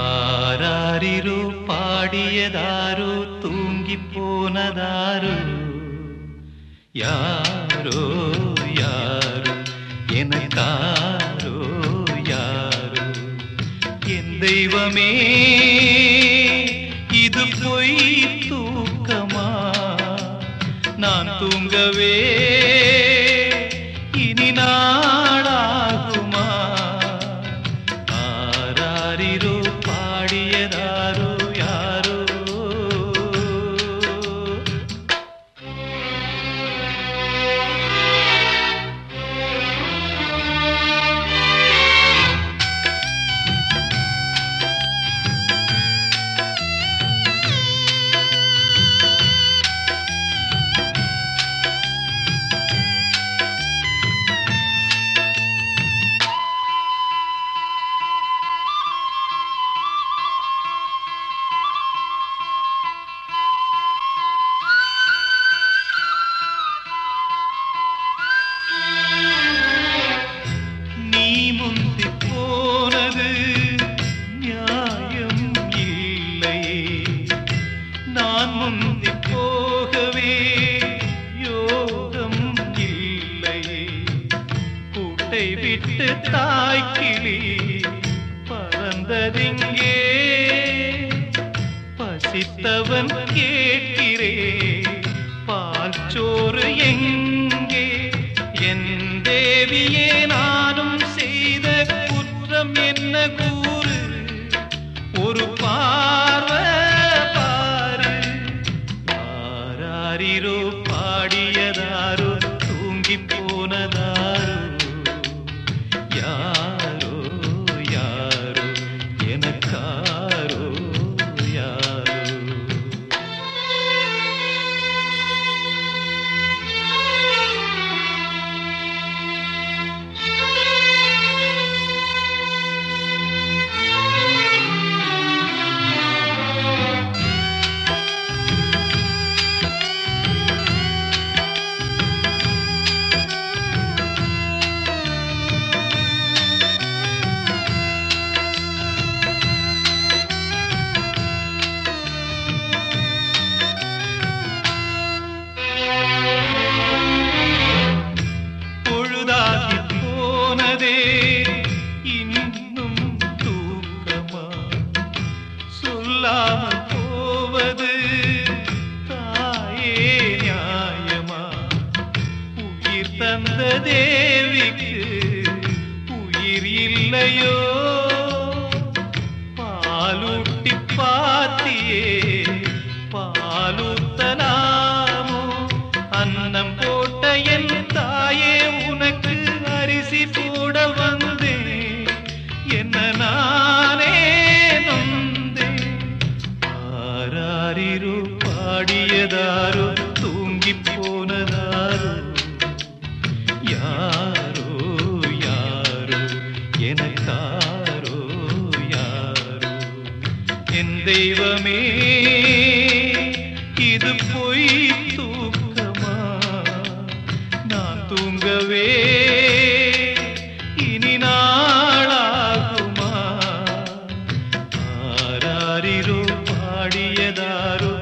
ആരാരിരു പാടിയതാരു തൂങ്ങിപ്പോനതാരു Yaaro Yaaro എനക്കാരോ Yaaro N ദൈവമേ இது பொய் தூக்கமா நான் தூங்கவே முந்தி போனது நியாயம் இல்லையே. நான் முந்தி போகவே யோகம் இல்லையே. கூட்டை விட்டு தாய்க்கிளி பறந்ததிங்கே. பசித்தவன் கேட்கிறே பால் சோறு எங்கே? என் தேவியே கூறு ஒரு பா உயிர் தேவிக்கு உயிர் இல்லையோ? என் தெய்வமே இது பொய் தூக்கமா? நான் தூங்கவே இனி நாளாகுமா? ஆராரிரோ பாடியதாரோ